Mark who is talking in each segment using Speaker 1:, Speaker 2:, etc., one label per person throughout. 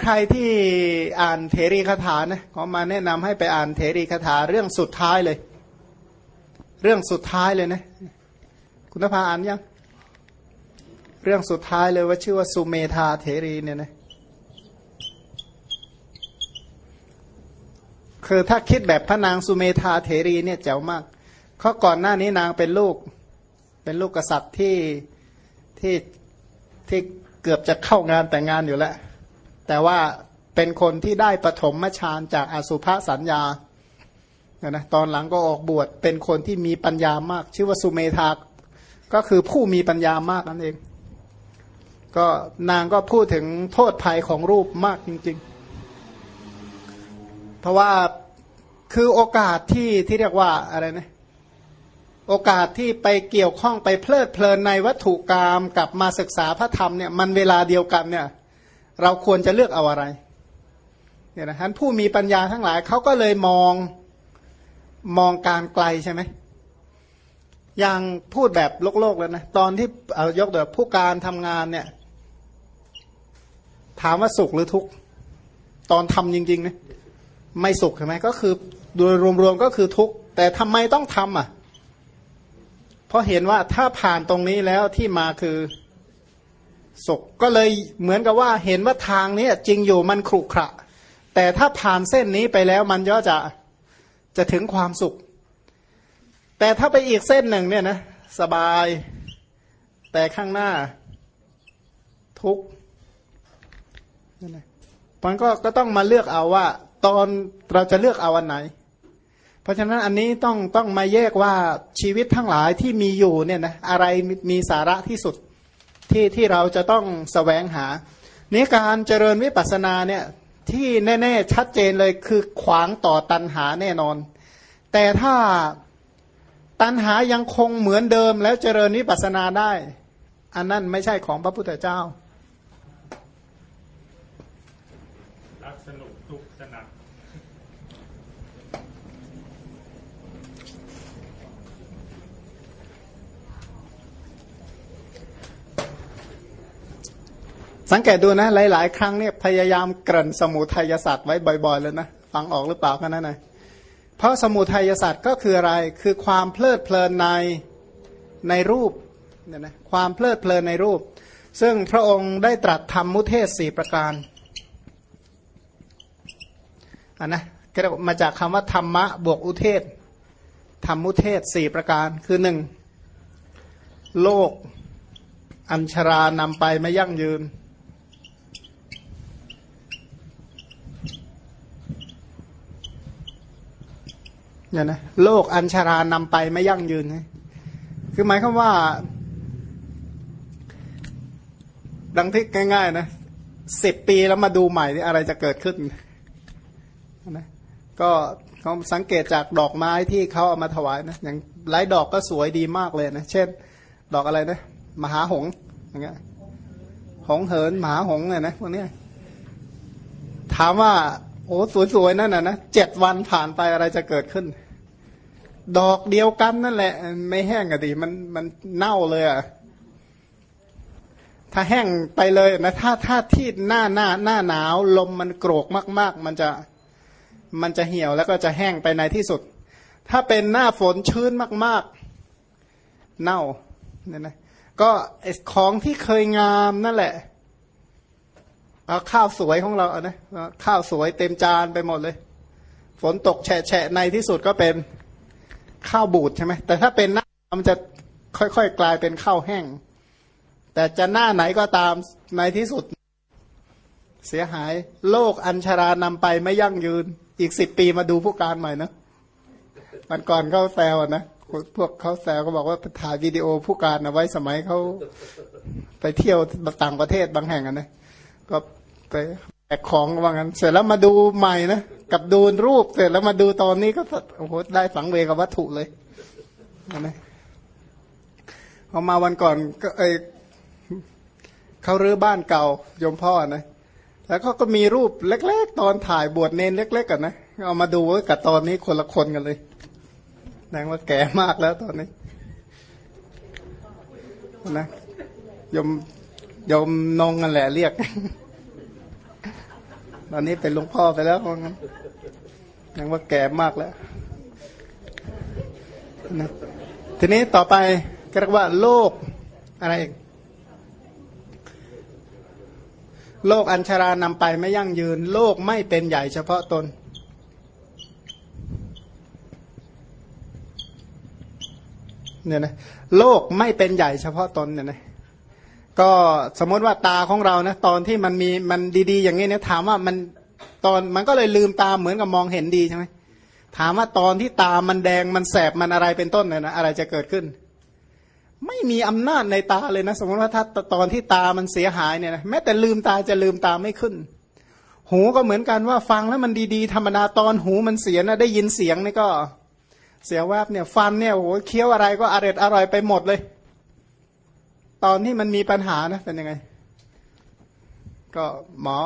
Speaker 1: ใครที่อ่านเถรีคาถานะขอมาแนะนำให้ไปอ่านเถรีคาถาเรื่องสุดท้ายเลย เรื่องสุดท้ายเลยนะ คุณนภาอ่านยัง เรื่องสุดท้ายเลยว่าชื่อว่าสุเมธาเถรีเนี่ยนะคือถ้าคิดแบบพระนางสุเมธาเถรีเนี่ยแจ๋วมากเขาก่อนหน้านี้นางเป็นลูก เป็นลูกกษัตริย์ที่ที่ที่เกือบจะเข้างานแต่งงานอยู่แล้ว แต่ว่าเป็นคนที่ได้ปฐมฌานจากอสุภสัญญานะตอนหลังก็ออกบวชเป็นคนที่มีปัญญามาก ชื่อว่าสุเมธาก็คือผู้มีปัญญามากนั่นเอง ก็นางก็พูดถึงโทษภัยของรูปมากจริง ๆ เพราะว่าคือโอกาสที่ที่เรียกว่าอะไรนะโอกาสที่ไปเกี่ยวข้องไปเพลิดเพลินในวัตถุกรรมกับมาศึกษาพระธรรมเนี่ยมันเวลาเดียวกันเนี่ย เราควรจะเลือกเอาอะไรเนี่ยนะท่านผู้มีปัญญาทั้งหลายเขาก็เลยมองมองการไกลใช่ไหมอย่างพูดแบบโลกโลกแล้วนะตอนที่เอายกเดี๋ยวผู้การทำงานเนี่ย ถามว่าสุขหรือทุกข์ตอนทำจริงๆนะไม่สุขใช่ไหมก็คือโดยรวมๆก็คือทุกข์แต่ทำไมต้องทำอะ เพราะเห็นว่าถ้าผ่านตรงนี้แล้วที่มาคือ สุขก็เลยเหมือนกับว่าเห็นว่าทางนี้จริงอยู่มันขรุขระ แต่ถ้าผ่านเส้นนี้ไปแล้วมันย่อจะจะถึงความสุข แต่ถ้าไปอีกเส้นหนึ่งเนี่ยนะสบาย แต่ข้างหน้า ทุกข์มันก็ก็ต้องมาเลือกเอาว่า ตอนเราจะเลือกเอาอันไหน เพราะฉะนั้นอันนี้ต้องต้องมาแยกว่าชีวิตทั้งหลายที่มีอยู่เนี่ยนะอะไรมีสาระที่สุด ที่ที่เราจะต้องสแสวงหานี้การเจริญวิปัสสนาเนี่ยที่แน่ ๆ ชัดเจนเลยคือขวางต่อตันหาแน่นอน แต่ถ้าตันหายังคงเหมือนเดิมแล้วเจริญวิปัสสนาได้ อันนั้นไม่ใช่ของพระพุทธเจ้า สังเกตดูนะหลาย ๆ ครั้งเนี่ยพยายามกริ่นสมุทัยศาสตร์ไว้บ่อยๆเลยนะฟังออกหรือเปล่ากันนั่นไงเพราะสมุทัยศาสตร์ก็คืออะไรคือความเพลิดเพลินในในรูปเนี่ยนะความเพลิดเพลินในรูป ซึ่งพระองค์ได้ตรัสธรรมมุเทศสี่ประการอันนะมาจากคำว่าธรรมะบวกอุเทศธรรมมุเทศสี่ประการคือหนึ่งโลกอัญชรานำไปไม่ยั่งยืน เนี่ยนะโลกอัญชารานำไปไม่ยั่งยืนคือหมายความว่า ดังที่ง่าย ๆ นะสิบปีแล้วมาดูใหม่นี่อะไรจะเกิดขึ้นนะก็เขาสังเกตจากดอกไม้ที่เขาเอามาถวายนะอย่างหลายดอกก็สวยดีมากเลยนะเช่น ดอกอะไรนะมหาหงอย่างเงี้ยหงเหินมหาหงเนี่ยนะพวกนี้ถามว่าโอ้สวยๆนั่นนะนะเจ็ดวันผ่านไปอะไรจะเกิดขึ้น ดอกเดียวกันนั่นแหละ ไม่แห้งอะดิมันมันเน่าเลยอะถ้าแห้งไปเลยนะถ้าถ้าที่หน้าหน้าหน้าหนาว ลมมันโกรกมาก ๆ มันจะมันจะเหี่ยวแล้วก็จะแห้งไปในที่สุด ถ้าเป็นหน้าฝนชื้นมาก ๆ เน่าเนี่ยนะก็ของที่เคยงามนั่นแหละเอาข้าวสวยของเราเอานะข้าวสวยเต็มจานไปหมดเลย ฝนตกแฉะในที่สุดก็เป็น ข้าวบูดใช่ไหมแต่ถ้าเป็นหน้ามันจะค่อยๆกลายเป็นข้าวแห้ง แต่จะหน้าไหนก็ตามในที่สุด เสียหายโลกอัญชารานำไปไม่ยั่งยืน อีกสิบปีมาดูผู้การใหม่นะมันก่อนเขาแซวนะพวกเขาแซวก็บอกว่าถ่ายวิดีโอผู้การเอาไว้สมัยเขาไปเที่ยวต่างประเทศบางแห่งนะก็ไปแบกของว่างั้น เสร็จแล้วมาดูใหม่นะ กับดูรูปเสร็จแล้วมาดูตอนนี้ก็โอ้โหได้ฝังเวกับวัตถุเลยนะพอมาวันก่อนก็เอเขารื้อบ้านเก่ายมพ่อนะแล้วเขาก็มีรูปเล็ก ๆ ตอนถ่ายบวชเนนเล็ก ๆกันนะเอามาดูกับตอนนี้คนละคนกันเลยแสดงว่าแก่มากแล้วตอนนี้นะยมยมนงกันแหละเรียก ตอนนี้เป็นหลวงพ่อไปแล้วว่างั้นยังว่าแก่มากแล้วนะทีนี้ต่อไปก็เรียกว่าโลกอะไรอีกโลกอัญชารานำไปไม่ยั่งยืน โลกไม่เป็นใหญ่เฉพาะตน เนี่ยนะโลกไม่เป็นใหญ่เฉพาะตนเนี่ยนะ ก็สมมติว่าตาของเรานะตอนที่มันมีมันดีๆ อย่างนี้เนี่ยถามว่ามันตอนมันก็เลยลืมตาเหมือนกับมองเห็นดีใช่ไหมถามว่าตอนที่ตามันแดงมันแสบมันอะไรเป็นต้นเนี่ยนะอะไรจะเกิดขึ้น ไม่มีอำนาจในตาเลยนะ สมมติว่าถ้าตอนที่ตามันเสียหายเนี่ยนะแม้แต่ลืมตาจะลืมตาไม่ขึ้น หูก็เหมือนกันว่าฟังแล้วมันดีๆธรรมดาตอนหูมันเสียนะได้ยินเสียงนี่ก็ เสียแวบเนี่ยฟันเนี่ยโอ้โหเคี้ยวอะไรก็อร่อยอร่อยไปหมดเลย ตอนที่มันมีปัญหานะเป็นยังไง ก็หมอ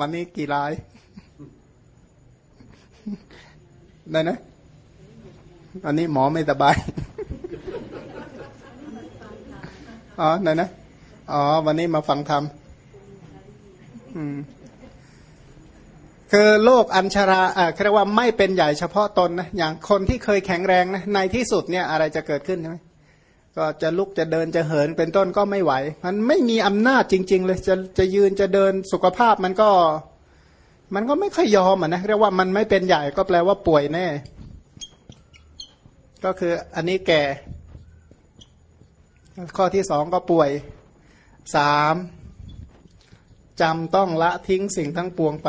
Speaker 1: วันนี้กี่รายได้นะอันนี้หมอไม่สบาย อ๋อไหนนะ อ๋อ วันนี้มาฟังธรรมอืมคือโลกอัญชาราอ่าเรียกว่าไม่เป็นใหญ่เฉพาะตนนะ อย่างคนที่เคยแข็งแรงนะ ในที่สุดเนี่ย อะไรจะเกิดขึ้นใช่ไหม ก็จะลุกจะเดินจะเหินเป็นต้นก็ไม่ไหว มันไม่มีอำนาจจริง ๆ เลยจะจะยืนจะเดินสุขภาพมันก็ มันก็ไม่ค่อยยอมอะนะเรียกว่ามันไม่เป็นใหญ่ก็แปลว่าป่วยแน่ ก็คืออันนี้แก่ ข้อที่สองก็ป่วยสามจำต้องละทิ้งสิ่งทั้งปวงไป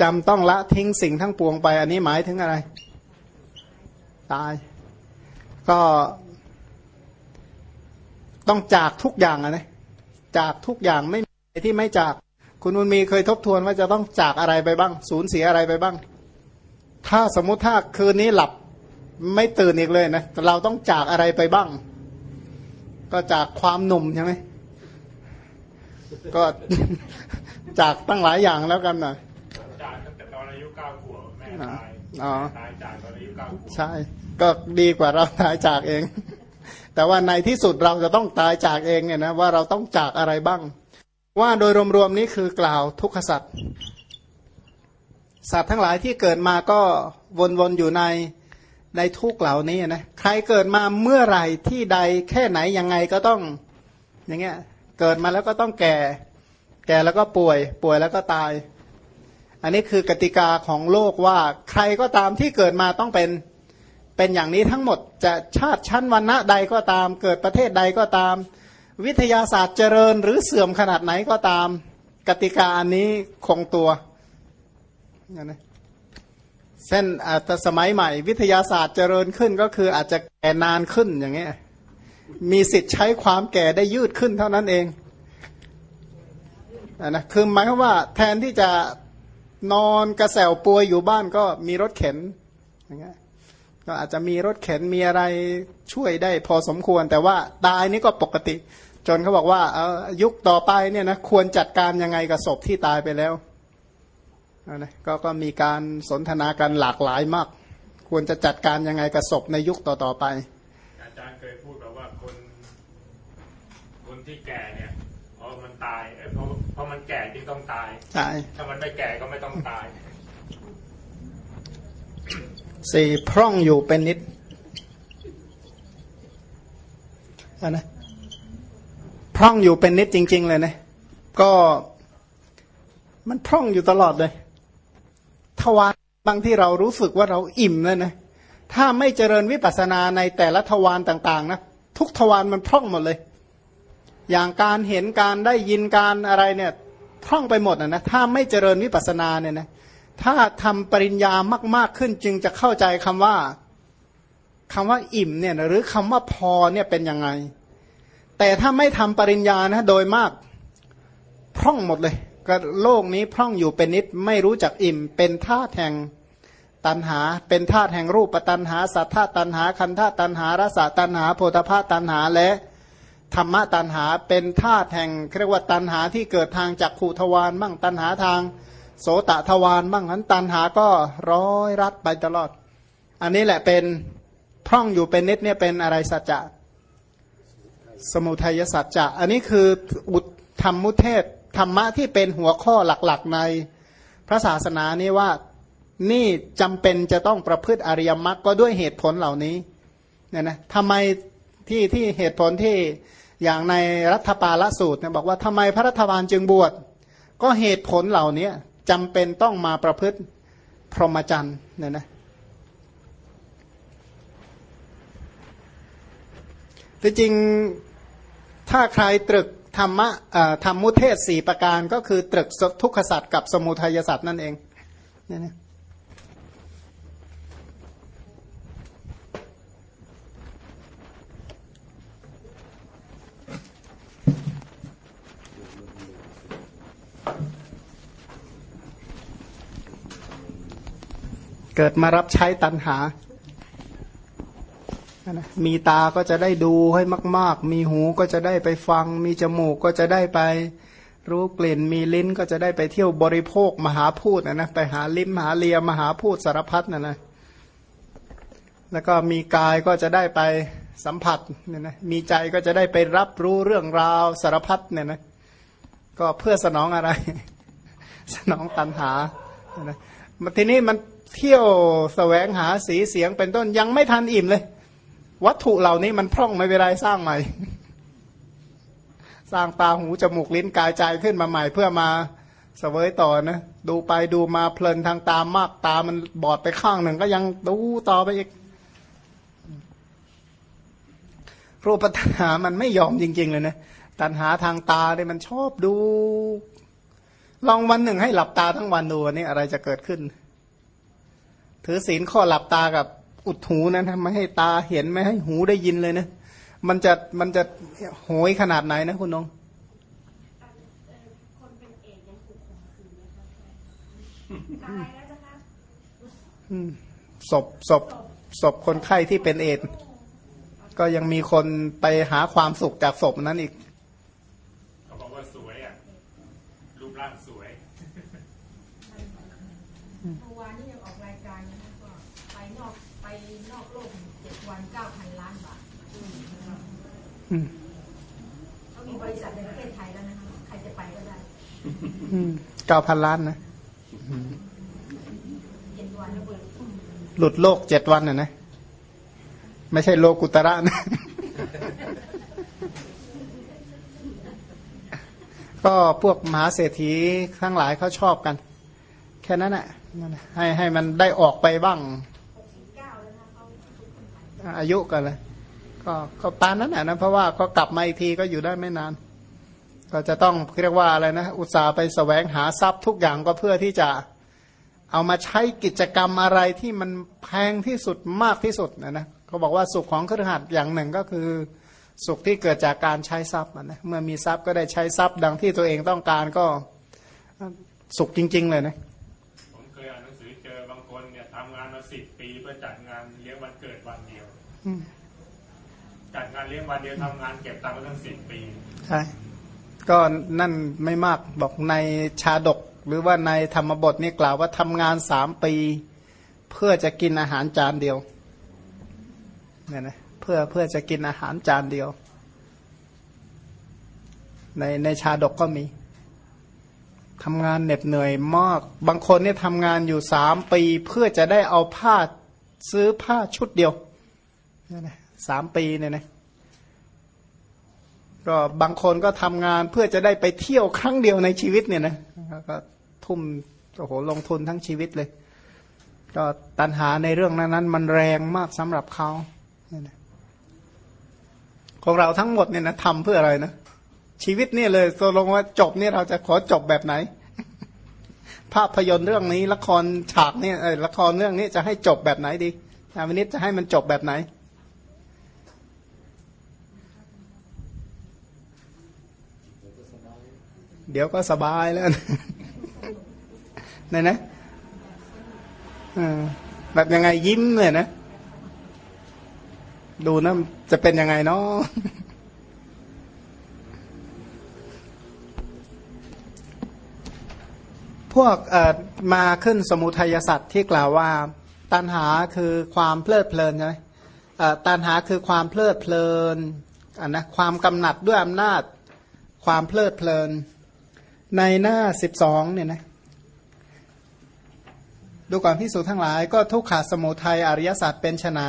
Speaker 1: จำต้องละทิ้งสิ่งทั้งปวงไป อันนี้หมายถึงอะไร ตาย ก็ต้องจากทุกอย่างอะนะจากทุกอย่างไม่มีที่ไม่จาก คุณนุนมีเคยทบทวนว่าจะต้องจากอะไรไปบ้าง สูญเสียอะไรไปบ้าง ถ้าสมมุติถ้าคืนนี้หลับไม่ตื่นอีกเลยนะเราต้องจากอะไรไปบ้าง ก็จากความหนุ่มใช่ไหมก็จากตั้งหลายอย่างแล้วกันนะ
Speaker 2: อนอายุเก้าขวบ
Speaker 1: ใช่ ก็ดีกว่าเราตายจากเอง แต่ว่าในที่สุดเราจะต้องตายจากเองเนี่ยนะว่าเราต้องจากอะไรบ้าง ว่าโดยรวมๆนี้คือกล่าวทุกขสัตว์สัตว์ทั้งหลายที่เกิดมาก็วนๆอยู่ในในทุกเหล่านี้นะใครเกิดมาเมื่อไหร่ที่ใดแค่ไหนยังไงก็ต้องอย่างเงี้ยเกิดมาแล้วก็ต้องแก่ แก่แล้วก็ป่วย ป่วยแล้วก็ตาย อันนี้คือกติกาของโลกว่าใครก็ตามที่เกิดมาต้องเป็นเป็นอย่างนี้ทั้งหมดจะชาติชั้นวรรณะใดก็ตาม เกิดประเทศใดก็ตาม วิทยาศาสตร์เจริญหรือเสื่อมขนาดไหนก็ตาม กติกาอันนี้คงตัวนะเส้นอาจจะสมัยใหม่ วิทยาศาสตร์เจริญขึ้นก็คืออาจจะแก่นานขึ้นอย่างเงี้ยมีสิทธิ์ใช้ความแก่ได้ยืดขึ้นเท่านั้นเองนะคือหมายความว่าแทนที่จะ นอนกระแสวป่วยอยู่บ้านก็มีรถเข็นอย่างเงี้ยก็อาจจะมีรถเข็นมีอะไรช่วยได้พอสมควร แต่ว่าตายนี่ก็ปกติ จนเขาบอกว่ายุคต่อไปเนี่ยนะควรจัดการยังไงกับศพที่ตายไปแล้วนะก็ก็มีการสนทนากันหลากหลายมาก ควรจะจัดการยังไงกับศพในยุคต่อๆไป
Speaker 2: อาจารย์เคยพูดแบบว่าคน คนที่แก่เนี่ยพราะมันตายเพราะเพ ราะมันแก่จึงต้องตาย
Speaker 1: ใช่
Speaker 2: ถ้ามันไม่แก่ก็ไม่ต้องตาย
Speaker 1: สี่พร่องอยู่เป็นนิดนะพร่องอยู่เป็นนิดจริง ๆ เลยนะก็มันพร่องอยู่ตลอดเลยทวารบางที่เรารู้สึกว่าเราอิ่มเลยนะถ้าไม่เจริญวิปัสสนาในแต่ละทวารต่าง ๆ นะทุกทวารมันพร่องหมดเลย อย่างการเห็นการได้ยินการอะไรเนี่ยพร่องไปหมดนะนะถ้าไม่เจริญวิปัสสนาเนี่ยนะถ้าทำปริญญามาก ๆขึ้นจึงจะเข้าใจคำว่าคำว่าอิ่มเนี่ยหรือคำว่าพอเนี่ยเป็นยังไง แต่ถ้าไม่ทำปริญญานะโดยมากพร่องหมดเลยก็โลกนี้พร่องอยู่เป็นนิดไม่รู้จักอิ่ม เป็นธาตุแห่งตันหา เป็นธาตุแห่งรูปตันหา สัทธาตันหา คันธาตันหารสตันหาโพธพาตันหาและ ธรรมะตันหาเป็นธาตุแห่งเรียกว่าตันหาที่เกิดทางจากขูทวารบ้างตันหาทางโสตทวารบ้างนั้นตันหาก็ร้อยรัดไปตลอด อันนี้แหละเป็นพร่องอยู่เป็นนิดเนี่ยเป็นอะไรสัจจะสมุทัยสัจจะ อันนี้คืออุทธรรมมุเทศธรรมะที่เป็นหัวข้อหลักๆในพระศาสนานี้ว่านี่จำเป็นจะต้องประพฤติอริยมรรคก็ด้วยเหตุผลเหล่านี้เนี่ยนะทำไมที่ที่เหตุผลที่ อย่างในรัฐปาลสูตรเนี่ยบอกว่าทำไมพระรัฐบาลจึงบวช ก็เหตุผลเหล่านี้จำเป็นต้องมาประพฤติพรหมจรรย์เนี่ยนะที่จริงถ้าใครตรึกธรรมะธรรมมุเทศสี่ประการก็คือตรึกทุกขสัตว์กับสมุทัยสัตว์นั่นเองเนี่ยนะ เกิดมารับใช้ตันหา มีตาก็จะได้ดูให้มาก ๆ มีหูก็จะได้ไปฟัง มีจมูกก็จะได้ไปรู้กลิ่น มีลิ้นก็จะได้ไปเที่ยวบริโภคมหาพูดนะนะ ไปหาลิ้มหาเลียมหาพูดสารพัดนะนะ แล้วก็มีกายก็จะได้ไปสัมผัสเนี่ยนะ มีใจก็จะได้ไปรับรู้เรื่องราวสารพัดเนี่ยนะ ก็เพื่อสนองอะไร สนองตันหานะทีนี้มัน เที่ยวสแสวงหาสีเสียงเป็นต้นยังไม่ทันอิ่มเลย วัตถุเหล่านี้มันพร่องไม่เวลาสร้างใหม่ สร้างตาหูจมูกลิ้นกายใจขึ้นมาใหม่เพื่อมาสเสวยต่อนะดูไปดูมาเพลินทางตามากตามันบอดไปข้างหนึ่งก็ยังดูต่อไปอีกรูปตัณหามันไม่ยอมจริง ๆ เลยนะตัณหาทางตาเนี่ยมันชอบดู ลองวันหนึ่งให้หลับตาทั้งวันดูนี่อะไรจะเกิดขึ้น ถือศีลข้อหลับตากับอุดหูนะไม่ให้ตาเห็นไม่ให้หูได้ยินเลยนะมันจะมันจะโหยขนาดไหนนะคุณน้องศพศพศพคนไข้ที่เป็นเอดก็ยังมีคนไปหาความสุขจากศพนั้นอีก
Speaker 2: เขาบอกว่าสวยอะรูปร่างสวย
Speaker 3: เขามีบริษัทในประเทศไทยแล้วนะคะใครจะไปก็ได้
Speaker 1: เก้าพันล้านนะหลุดโลกเจ็ดวันน่ะนะ ไม่ใช่โลกุตระนะ ก็พวกมหาเศรษฐีทั้งหลายเขาชอบกัน แค่นั้นแหละให้ให้มันได้ออกไปบ้างอายุกันเลยก็ก็ปานนั้นแหละนะเพราะว่าก็กลับมาอีกทีก็อยู่ได้ไม่นาน ก็จะต้องเรียกว่าอะไรนะ อุตสาห์ไปสแสวงหาทรัพย์ทุกอย่างก็เพื่อที่จะเอามาใช้กิจกรรมอะไรที่มันแพงที่สุดมากที่สุดนะนะเขาบอกว่าสุขของเครือขัดอย่างหนึ่งก็คือสุขที่เกิดจากการใช้ทรัพย์นะเมื่อมีทรัพย์ก็ได้ใช้ทรัพย์ดังที่ตัวเองต้องการก็สุขจริง ๆ เลยนะ
Speaker 2: สิบปีเพื่อจัดงานเลี้ยงวันเกิดวันเดียวจัดงานเลี้ยงวันเดียวทำงานเก็บตังค์มาตั้งสิบปีใช่
Speaker 1: ก็นั่นไม่มากบอกในชาดก หรือว่าในธรรมบทนี่กล่าวว่าทำงานสามปี เพื่อจะกินอาหารจานเดียวเนี่ยนะเพื่อเพื่อจะกินอาหารจานเดียว ในในชาดกก็มีทำงานเหน็ดเหนื่อยมาก บางคนเนี่ยทำงานอยู่สามปี เพื่อจะได้เอาผ้า ซื้อผ้าชุดเดียวเนี่ยนะสามปีเนี่ยนะก็บางคนก็ทำงานเพื่อจะได้ไปเที่ยวครั้งเดียวในชีวิตเนี่ยนะก็ทุ่มโอ้โหลงทุนทั้งชีวิตเลย ก็ตัณหาในเรื่องนั้นนั้นมันแรงมากสำหรับเขาเนี่ยนะของเราทั้งหมดเนี่ยนะทำเพื่ออะไรนะชีวิตนี่เลยตกลงว่าจบเนี่ยเราจะขอจบแบบไหน ภาพยนตร์เรื่องนี้ ละครฉากเนี่ยละครเรื่องนี้จะให้จบแบบไหนดีอาวินิจจะให้มันจบแบบไหน เดี๋ยวก็สบายแล้วนี่นะแบบยังไงยิ้มเลยนะ ดูนะจะเป็นยังไงเนาะ พวกมาขึ้นสมุทัยสัตว์ที่กล่าวว่า ตัณหาคือความเพลิดเพลินใช่ไหมตัณหาคือความเพลิดเพลินอันนะความกำหนัดด้วยอำนาจความเพลิดเพลิน ในหน้าสิบสองเนี่ยนะดูก่อนพิสูจทั้งหลาย ก็ทุกขาสมุทัยอริยสัจเป็นไฉน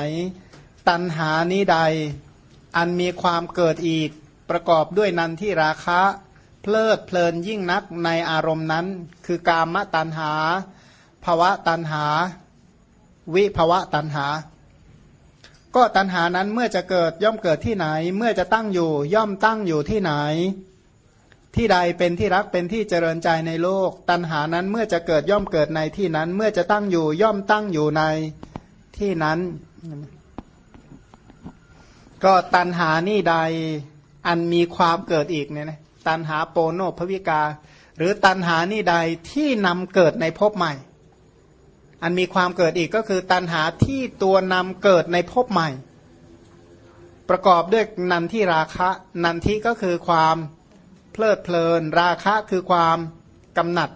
Speaker 1: ตัณหานี้ใด อันมีความเกิดอีกประกอบด้วยนันที่ราคะ ลิดเพลินยิ่งนักในอารมณ์นั้น คือกามตัณหาภวะตัณหา วิภวะตัณหา ก็ตัณหานั้นเมื่อจะเกิดย่อมเกิดที่ไหน เมื่อจะตั้งอยู่ย่อมตั้งอยู่ที่ไหน ที่ใดเป็นที่รักเป็นที่เจริญใจในโลก ตัณหานั้นเมื่อจะเกิดย่อมเกิดในที่นั้น เมื่อจะตั้งอยู่ย่อมตั้งอยู่ในที่นั้น ก็ตัณหานี่ใดอันมีความเกิดอีกเนี่ยนะ ตัณหาโปโนภวิกา หรือตัณหานี่ใดที่นำเกิดในภพใหม่ อันมีความเกิดอีกก็คือตัณหาที่ตัวนำเกิดในภพใหม่ ประกอบด้วยนันที่ราคะนันที่ก็คือความเพลิดเพลิน ราคะคือความกำหนัด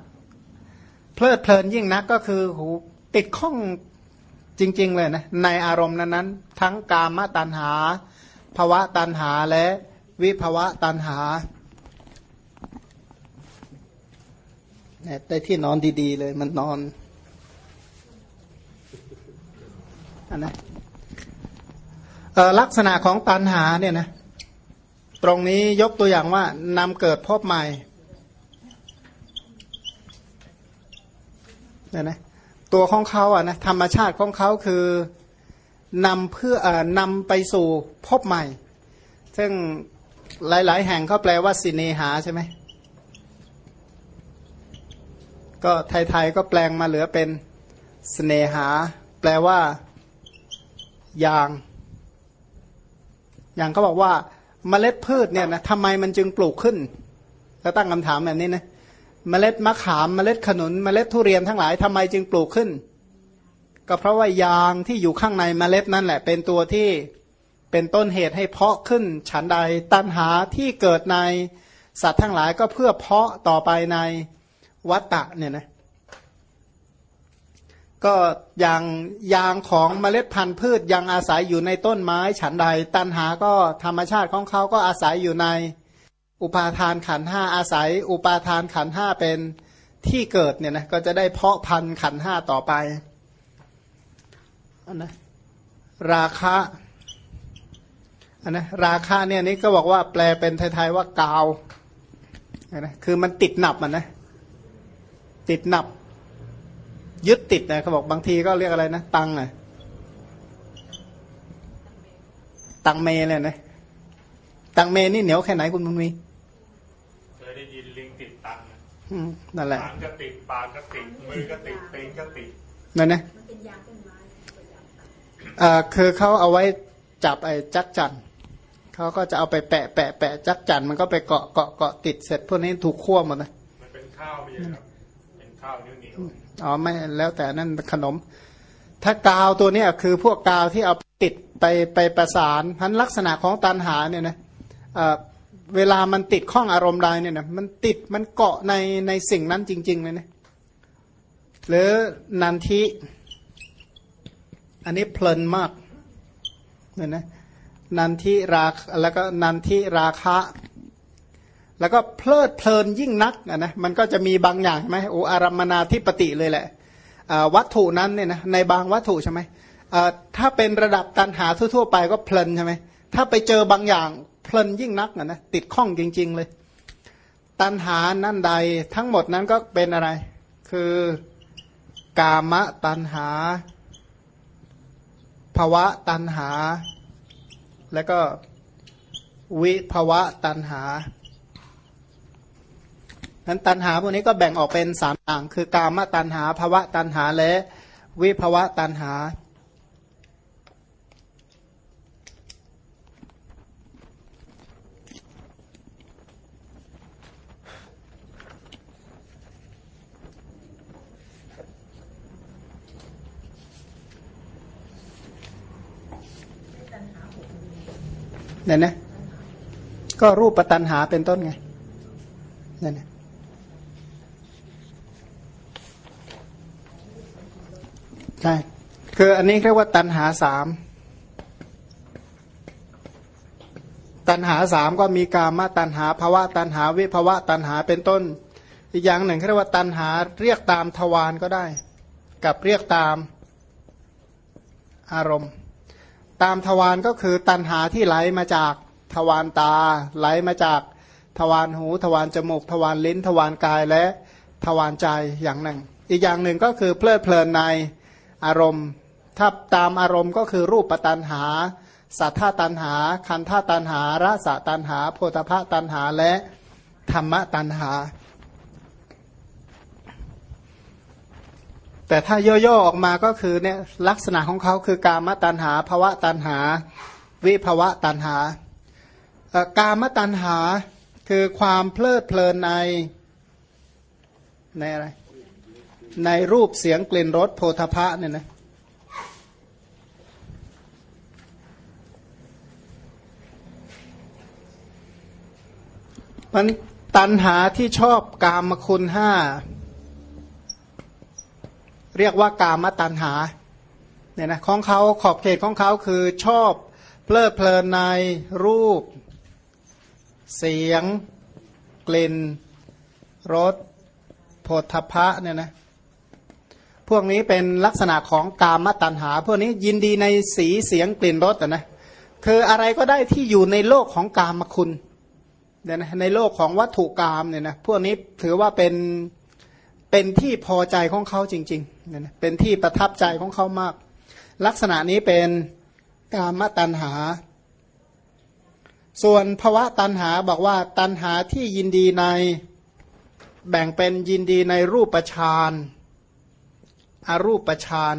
Speaker 1: เพลิดเพลินยิ่งนักก็คือหูติดข้องจริง ๆ เลยนะในอารมณ์นั้นๆทั้งกามตัณหาภวะตัณหาและวิภวะตัณหาเนี่ย ได้ที่นอนดีๆเลย มันนอนอันนะลักษณะของตัณหาเนี่ยนะตรงนี้ยกตัวอย่างว่านำเกิดพบใหม่เนี่ยนะตัวของเขาอะนะธรรมชาติของเขาคือนำเพื่ออนำไปสู่พบใหม่ ซึ่งหลาย ๆ แห่งเขาแปลว่าสิเนหาใช่ไหม ก็ไทยๆก็แปลงมาเหลือเป็นสเสนหา แปลว่ายาง อย่างเขาบอกว่าเมล็ดพืชเนี่ยนะทำไมมันจึงปลูกขึ้นก็ตั้งคำถามแบบนี้นะเมล็ดมะขามเมล็ดขนุนเมล็ดทุเรียนทั้งหลายทำไมจึงปลูกขึ้น ก็เพราะว่ายางที่อยู่ข้างในเมล็ดนั่นแหละ เป็นตัวที่เป็นต้นเหตุให้เพาะขึ้น ฉันใดตัณหาที่เกิดในสัตว์ทั้งหลายก็เพื่อเพาะต่อไปใน วัตตะเนี่ยนะก็อย่างยางของเมล็ดพันธุ์พืชยังอาศัยอยู่ในต้นไม้ฉันใด ตัณหาก็ธรรมชาติของเขาก็อาศัยอยู่ในอุปาทานขันห้าอาศัย อุปาทานขันห้าเป็นที่เกิดเนี่ยนะก็จะได้เพาะพันธุ์ขันห้าต่อไปอันนะราคะอันนะราคาเนี่ยนี่ก็บอกว่าแปลเป็นไทยๆว่ากาวนะคือมันติดหนับมันนะ ติดหนับ ยึดติดนะเขาบอกบางทีก็เรียกอะไรนะ ตังอะตังเมเลยนะตังเมนี่เหนียวแค่ไหนคุณมุนมี
Speaker 2: เคยได้ยินลิงติดตัง
Speaker 1: นั่นแหละ
Speaker 2: หางก็ติดปากก็ติดมือก็ติดตีนก็ติด
Speaker 1: นั่นนะมันเป็นยาต้นไม้อ่าคือเขาเอาไว้จับไอ้จักจันเขาก็จะเอาไปแปะแปะแปะจักจันมันก็ไปเกาะเกาะเกาะติดเสร็จพวกนี้ถูกขั้วหมด
Speaker 2: นะมันเป็นข้าวไม่ใช่ครับเป็น ข้าวเหนียวอ๋
Speaker 1: อไม่แล้วแต่นั่นขนม ถ้ากาวตัวเนี้ยคือพวกกาวที่เอาติดไปไปประสานพันลักษณะของตันหาเนี่ยนะเวลามันติดข้องอารมณ์ใดเนี่ยนะมันติดมันเกาะในในสิ่งนั้นจริง ๆ เลยนะหรือนันทิอันนี้เพลินมากเนี่ยนะนันทิราแล้วก็นันทิราคะ แล้วก็เพลิดเพลินยิ่งนักนะมันก็จะมีบางอย่างใช่ไหมโออารมนาทิปติเลยแหละวัตถุนั้นเนี่ยนะในบางวัตถุใช่ไหมถ้าเป็นระดับตันหาทั่ว ๆ ไปก็เพลินใช่ไหมถ้าไปเจอบางอย่างเพลินยิ่งนักนะนะติดข้องจริง ๆ เลย ตันหานั่นใดทั้งหมดนั้นก็เป็นอะไร คือกามะตันหาภวะตันหา แล้วก็วิภวะตันหา นั้นตันหาพวกนี้ก็แบ่งออกเป็นสามอย่าง คือกามตันหาภวะตันหาและวิภวะตันหา เนี่ยนะ ก็รูปปัตันหาเป็นต้นไง เนี่ยนะ ใช่คืออันนี้เรียกว่าตันหาสามตัณหาสามก็มีกามตัณหาภาวะตัณหาวิภาวะตัณหาเป็นต้น อีกอย่างหนึ่งเรียกว่าตัณหาเรียกตามทวารก็ได้ กับเรียกตามอารมณ์ ตามทวารก็คือตัณหาที่ไหลมาจากทวารตา ไหลมาจากทวารหู ทวารจมูก ทวารลิ้น ทวารกายและทวารใจอย่างหนึ่ง อีกอย่างหนึ่งก็คือเพลิดเพลินใน อารมณ์ ถ้าตามอารมณ์ก็คือรูปตัณหา สัทธาตัณหา คันธาตัณหารสตัณหา โพธพะตัณหาและธรรมตัณหา แต่ถ้าย่อๆออกมาก็คือเนี่ยลักษณะของเขาคือกามตัณหาภวะตัณหา วิภวะตัณหากามตัณหาคือความเพลิดเพลินในในอะไร ในรูปเสียงกลิ่นรสโพธพะเนี่ยนะมันตัณหาที่ชอบกามคุณห้า เรียกว่ากามตัณหาเนี่ยนะของเขาขอบเขตของเขาคือชอบเพลิดเพลินในรูป เสียง กลิ่นรสโพธพะเนี่ยนะ พวกนี้เป็นลักษณะของกามตัณหา พวกนี้ยินดีในสีเสียงกลิ่นรสนะคืออะไรก็ได้ที่อยู่ในโลกของกามคุณเนี่ยนะในโลกของวัตถุกรรมเนี่ยนะพวกนี้ถือว่าเป็นเป็นที่พอใจของเขาจริงๆเนี่ยนะเป็นที่ประทับใจของเขามาก ลักษณะนี้เป็นกามตัณหา ส่วนภวะตัณหาบอกว่าตัณหาที่ยินดีในแบ่งเป็นยินดีในรูปฌาน อรูปฌาน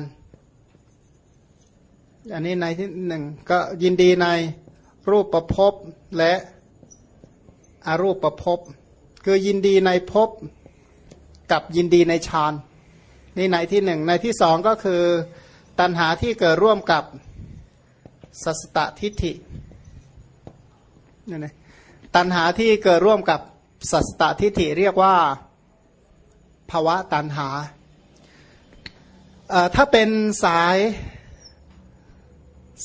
Speaker 1: อันนี้ในที่หนึ่งก็ยินดีในรูปประพบและอรูปประพบคือยินดีในภพกับยินดีในฌานนี่ในที่หนึ่งในที่สองก็คือตัณหาที่เกิดร่วมกับสัสตทิฏฐินี่นะตัณหาที่เกิดร่วมกับสัสตทิฏฐิเรียกว่าภาวะตัณหา ถ้าเป็นสาย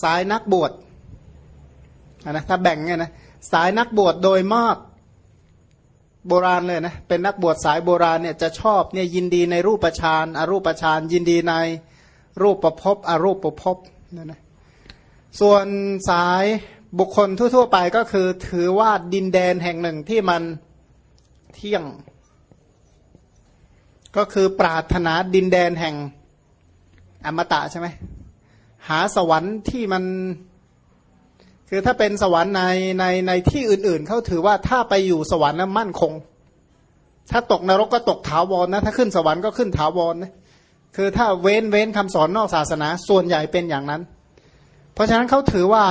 Speaker 1: สายนักบวชนะถ้าแบ่งเนี่ยนะสายนักบวชโดยมากโบราณเลยนะเป็นนักบวชสายโบราณเนี่ยจะชอบเนี่ยยินดีในรูปฌานอารูปฌานยินดีในรูปประพบอรูปประพบนั่นนะส่วนสายบุคคลทั่ว ๆ ไปก็คือถือว่าดินแดนแห่งหนึ่งที่มันเที่ยง ก็คือปรารถนาดินแดนแห่ง อมตะใช่ไหมหาสวรรค์ที่มัน คือถ้าเป็นสวรรค์ในในในที่อื่น ๆเขาถือว่าถ้าไปอยู่สวรรค์นั้นมั่นคง ถ้าตกนรกก็ตกถาวรนะถ้าขึ้นสวรรค์ก็ขึ้นถาวรนะคือถ้าเว้นเว้นคำสอนนอกศาสนาส่วนใหญ่เป็นอย่างนั้น เพราะฉะนั้นเขาถือว่า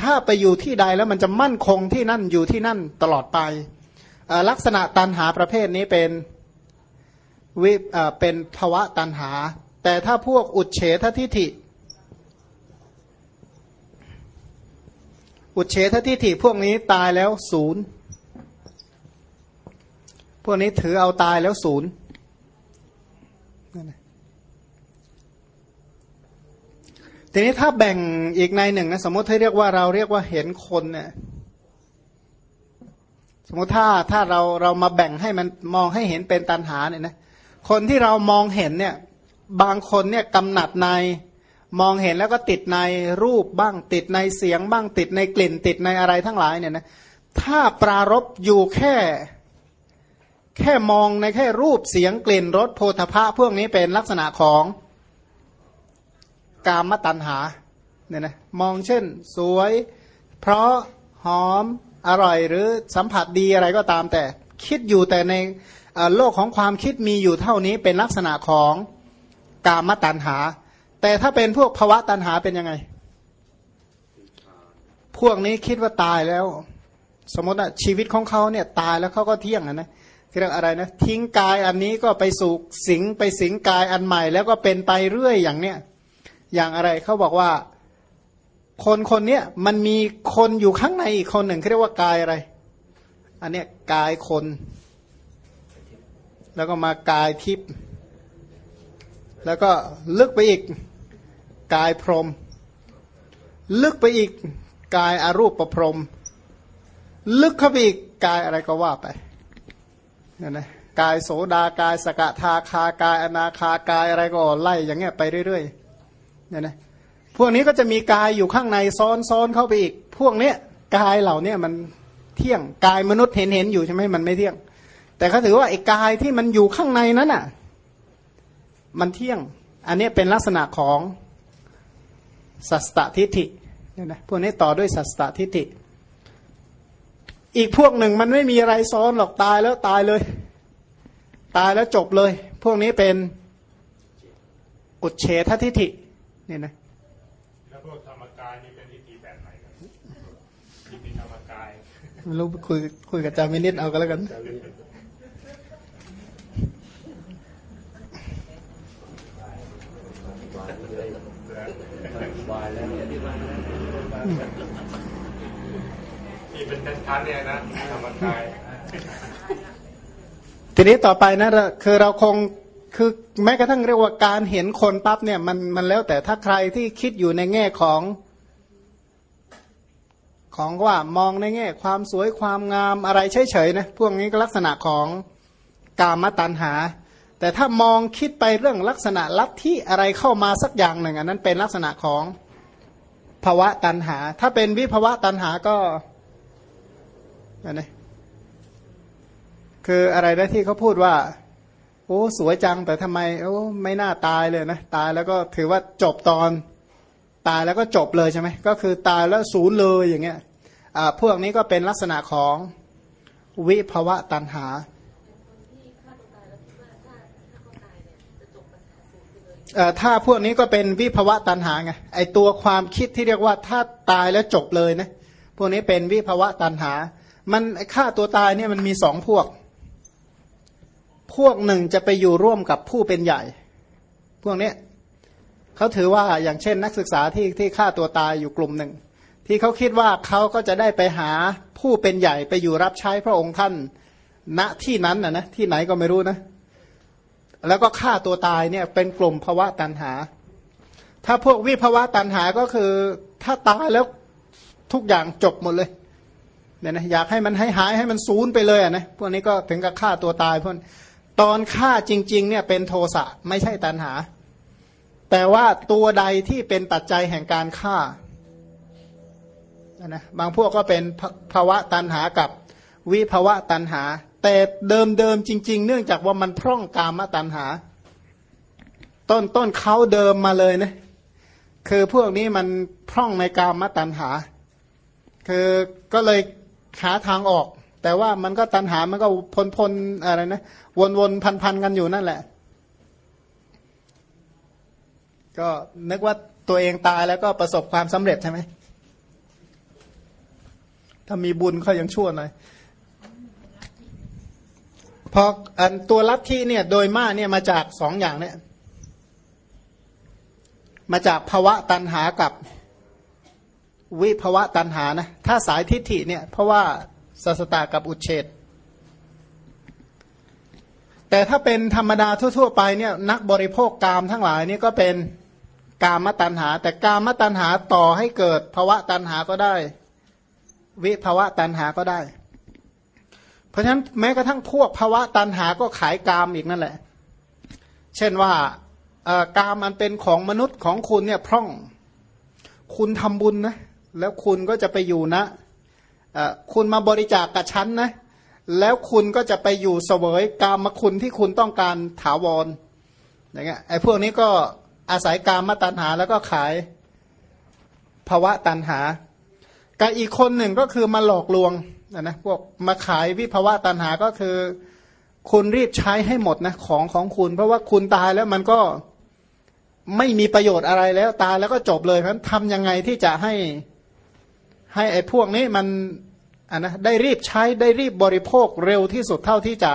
Speaker 1: ถ้าไปอยู่ที่ใดแล้วมันจะมั่นคงที่นั่นอยู่ที่นั่นตลอดไป ลักษณะตันหาประเภทนี้เป็นวิเป็นภวะตันหา แต่ถ้าพวกอุดเฉททิฐิ อุดเฉททิฐิพวกนี้ตายแล้วศูนย์พวกนี้ถือเอาตายแล้วศูนย์ทีนี้ถ้าแบ่งอีกในหนึ่งนะสมมติให้เรียกว่าเราเรียกว่าเห็นคนเนี่ยสมมติถ้าถ้าเราเรามาแบ่งให้มันมองให้เห็นเป็นตันหาเนี่ยนะคนที่เรามองเห็นเนี่ย บางคนเนี่ยกำหนัดในมองเห็นแล้วก็ติดในรูปบ้างติดในเสียงบ้างติดในกลิ่น ติดในอะไรทั้งหลายเนี่ยนะถ้าปรารบอยู่แค่ แค่มองในแค่รูปเสียงกลิ่นรสโพธภะพวกนี้เป็นลักษณะของกามตัณหาเนี่ยนะมองเช่น สวย เพราะหอมอร่อยหรือสัมผัสดีอะไรก็ตามแต่ คิดอยู่แต่ในโลกของความคิดมีอยู่เท่านี้เป็นลักษณะของ กามตัณหา แต่ถ้าเป็นพวกภวะตันหาเป็นยังไง พวกนี้คิดว่าตายแล้ว สมมติอะชีวิตของเขาเนี่ยตายแล้วเขาก็เที่ยงนะเรียกอะไรนะทิ้งกายอันนี้ก็ไปสู่สิงไปสิงกายอันใหม่ แล้วก็เป็นไปเรื่อยอย่างเนี้ยอย่างอะไรเขาบอกว่าคนคนเนี้ยมันมีคนอยู่ข้างในอีกคนหนึ่งเขาเรียกว่ากายอะไร อันเนี้ยกายคน แล้วก็มากายทิพย์ แล้วก็ลึกไปอีกกายพรม ลึกไปอีกกายอารูปประพรม ลึกเข้าไปอีกกายอะไรก็ว่าไปเนี่ยนะกายโสดากายสกทาคากายอนาคากายอะไรก็ไล่อย่างเงี้ยไปเรื่อยๆเนี่ยนะพวกนี้ก็จะมีกายอยู่ข้างในซ้อนซ้อนเข้าไปอีก พวกเนี้ยกายเหล่าเนี้ยมันเที่ยงกายมนุษย์เห็นเห็นอยู่ใช่ไหมมันไม่เที่ยง แต่เขาถือว่าไอ้กายที่มันอยู่ข้างในนั้นอะ มันเที่ยง อันนี้เป็นลักษณะของสัสตทิฏฐิเนี่ยนะพวกนี้ต่อด้วยสัสตทิฏฐิ อีกพวกหนึ่งมันไม่มีอะไรซ้อนหรอกตายแล้วตายเลย ตายแล้วจบเลย พวกนี้เป็นอุดเฉททิฏฐิเนี่ยนะ
Speaker 2: แล้วพวกธรรมกายนี่เป็นทิฏฐิแบบไหนครับทิฏฐิธรรมกาย
Speaker 1: ไม่รู้คุยคุยกับอาจารย์มินิดเอาก็แล้วกัน
Speaker 2: ที่เป็นชั้นๆเนี่ยนะธรรมกาย
Speaker 1: ทีนี้ต่อไปนะคือเราคงคือแม้กระทั่งเรียกว่าการเห็นคนปั๊บเนี่ยมันมันแล้วแต่ถ้าใครที่คิดอยู่ในแง่ของ ของว่ามองในแง่ ความสวยความงามอะไรเฉยๆนะพวกนี้ก็ลักษณะของกามตัณหา แต่ถ้ามองคิดไปเรื่องลักษณะลัทธิอะไรเข้ามาสักอย่างหนึ่งอันนั้นเป็นลักษณะของภาวะตัณหา ถ้าเป็นวิภาวะตัณหาก็อันนี้คืออะไรนะที่เขาพูดว่า โอ้สวยจังแต่ทำไมโอ้ไม่น่าตายเลยนะตายแล้วก็ถือว่าจบตอน ตายแล้วก็จบเลยใช่ไหมก็คือตายแล้วศูนย์เลยอย่างเงี้ยอ่าพวกนี้ก็เป็นลักษณะของวิภาวะตันหาเอ่อ ถ้าพวกนี้ก็เป็นวิภวะตันหาไงไอตัวความคิดที่เรียกว่าถ้าตายแล้วจบเลยนะพวกนี้เป็นวิภวะตันหา มันไอ้ฆ่าตัวตายเนี่ยมันมีสองพวก พวกหนึ่งจะไปอยู่ร่วมกับผู้เป็นใหญ่ พวกนี้เขาถือว่าอย่างเช่นนักศึกษาที่ที่ฆ่าตัวตายอยู่กลุ่มหนึ่ง ที่เขาคิดว่าเขาก็จะได้ไปหาผู้เป็นใหญ่ไปอยู่รับใช้พระองค์ท่าน ณที่นั้นนะนะที่ไหนก็ไม่รู้นะ แล้วก็ฆ่าตัวตายเนี่ยเป็นกลุ่มภาวะตันหา ถ้าพวกวิภาวะตันหาก็คือ ถ้าตายแล้วทุกอย่างจบหมดเลยเนี่ยนะอยากให้มันให้หายให้มันศูนย์ไปเลยอะนะพวกนี้ก็ถึงกับฆ่าตัวตายพวกนตอนฆ่าจริง ๆ เนี่ยเป็นโทสะไม่ใช่ตันหา แต่ว่าตัวใดที่เป็นปัจจัยแห่งการฆ่านะบางพวกก็เป็นภาวะตันหากับวิภาวะตันหา แต่เดิมเดิมจริง ๆ เนื่องจากว่ามันพร่องกามตันหา ต้นต้นเขาเดิมมาเลยนะคือพวกนี้มันพร่องในกามตันหา คือก็เลยหาทางออก แต่ว่ามันก็ตันหามันก็พลพลอะไรนะวนวนพันพันกันอยู่นั่นแหละ ก็นึกว่าตัวเองตายแล้วก็ประสบความสำเร็จใช่ไหมถ้ามีบุญเขายังชั่วหน่อย พออันตัวลัทธิเนี่ยโดยมากเนี่ยมาจากสองอย่างเนี่ยมาจากภาวะตันหากับวิภวะตันหานะถ้าสายทิฏฐิเนี่ยเพราะว่าสัสตากับอุเฉดแต่ถ้าเป็นธรรมดาทั่ว ๆ ไปเนี่ยนักบริโภคกามทั้งหลายนี่ก็เป็นกามตันหา แต่กามตันหาต่อให้เกิดภาวะตันหาก็ได้ วิภาวะตันหาก็ได้ ราะฉะนั้นแม้กระทั่งพวกภาวะตันหาก็ขายกามอีกนั่นแหละ เช่นว่ากามมันเป็นของมนุษย์ของคุณเนี่ยพร่อง คุณทำบุญนะ แล้วคุณก็จะไปอยู่นะคุณมาบริจาคกกับฉันนะ แล้วคุณก็จะไปอยู่เสวยกามคุณที่คุณต้องการถาวร อย่างเงี้ย ไอ้พวกนี้ก็อาศัยกามมาตัญหาแล้วก็ขายภาวะตัญหา กับอีกคนหนึ่งก็คือมาหลอกลวง นะนะพวกมาขายวิภาวะตัญหาก็คือ คุณรีบใช้ให้หมดนะของของคุณ เพราะว่าคุณตายแล้วมันก็ไม่มีประโยชน์อะไรแล้วตายแล้วก็จบเลยเพราะฉะนั้นทำยังไงที่จะให้ให้ไอ้พวกนี้มันอะนะได้รีบใช้ได้รีบบริโภคเร็วที่สุดเท่าที่จะ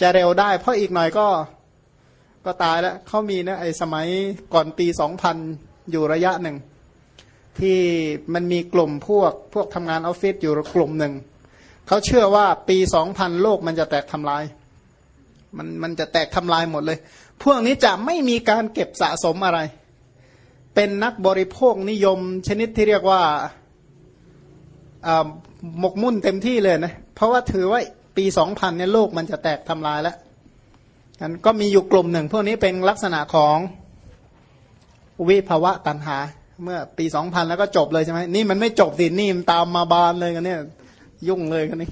Speaker 1: จะเร็วได้ เพราะอีกหน่อยก็ก็ตายแล้วเขามีนะไอ้สมัยก่อนปีสองพันอยู่ระยะหนึ่ง ที่มันมีกลุ่มพวกพวกทำงานออฟฟิศอยู่กลุ่มหนึ่งเขาเชื่อว่าปีสองพันโลกมันจะแตกทำลาย มันมันจะแตกทำลายหมดเลย พวกนี้จะไม่มีการเก็บสะสมอะไร เป็นนักบริโภคนิยมชนิดที่เรียกว่าหมกมุ่นเต็มที่เลยนะ เพราะว่าถือว่าปีสองพันเนี่ยโลกมันจะแตกทำลายแล้วกันก็มีอยู่กลุ่มหนึ่ง พวกนี้เป็นลักษณะของวิภาวะตันหา เมื่อปีสองพันแล้วก็จบเลยใช่ไหมนี่มันไม่จบสินี่มันตามมาบานเลยกันเนี่ย ยุ่งเลยกันนี่